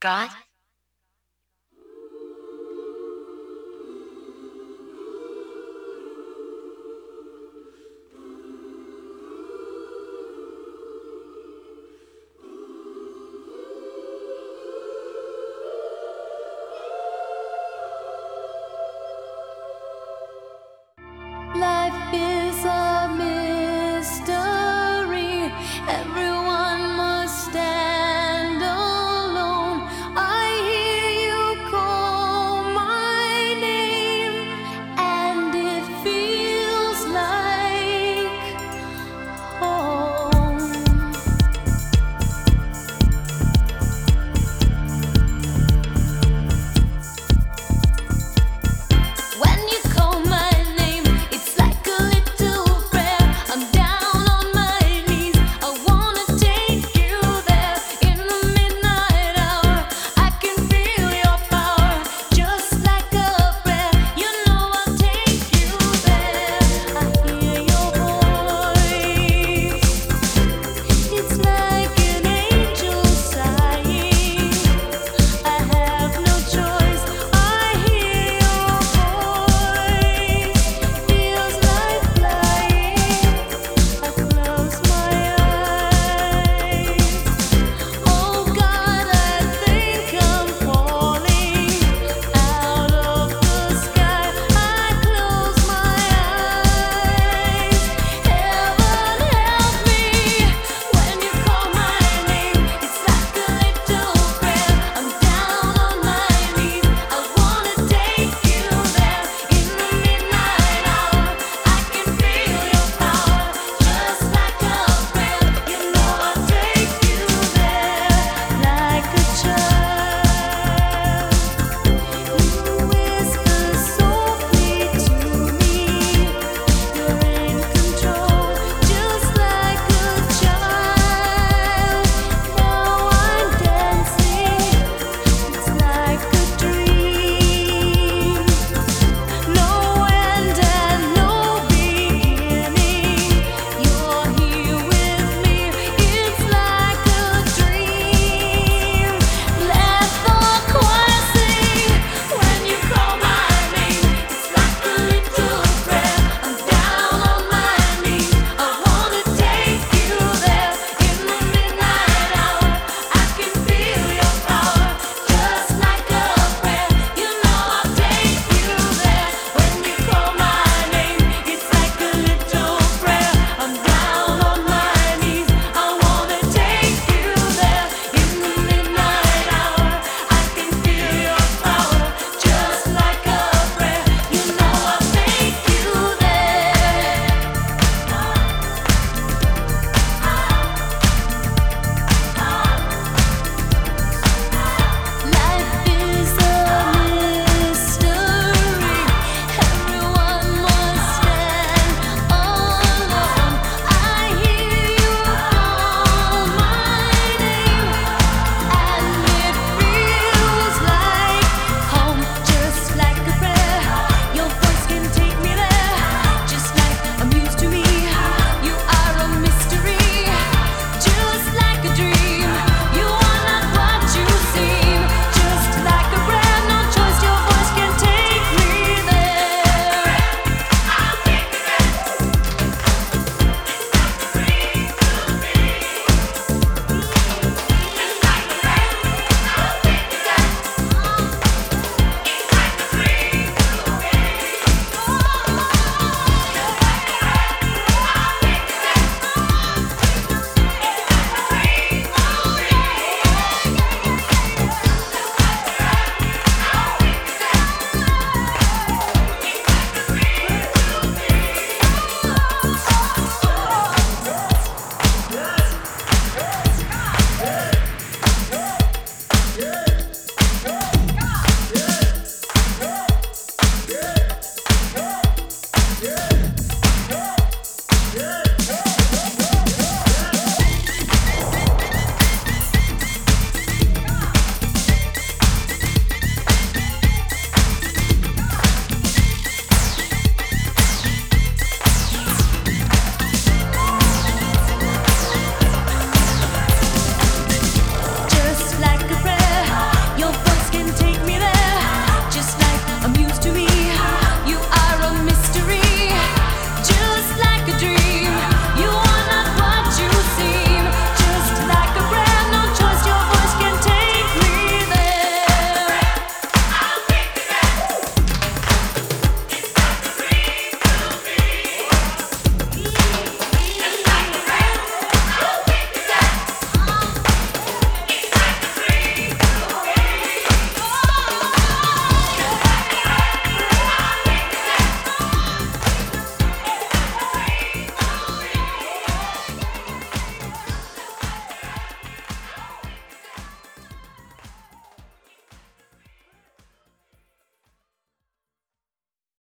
God? Life is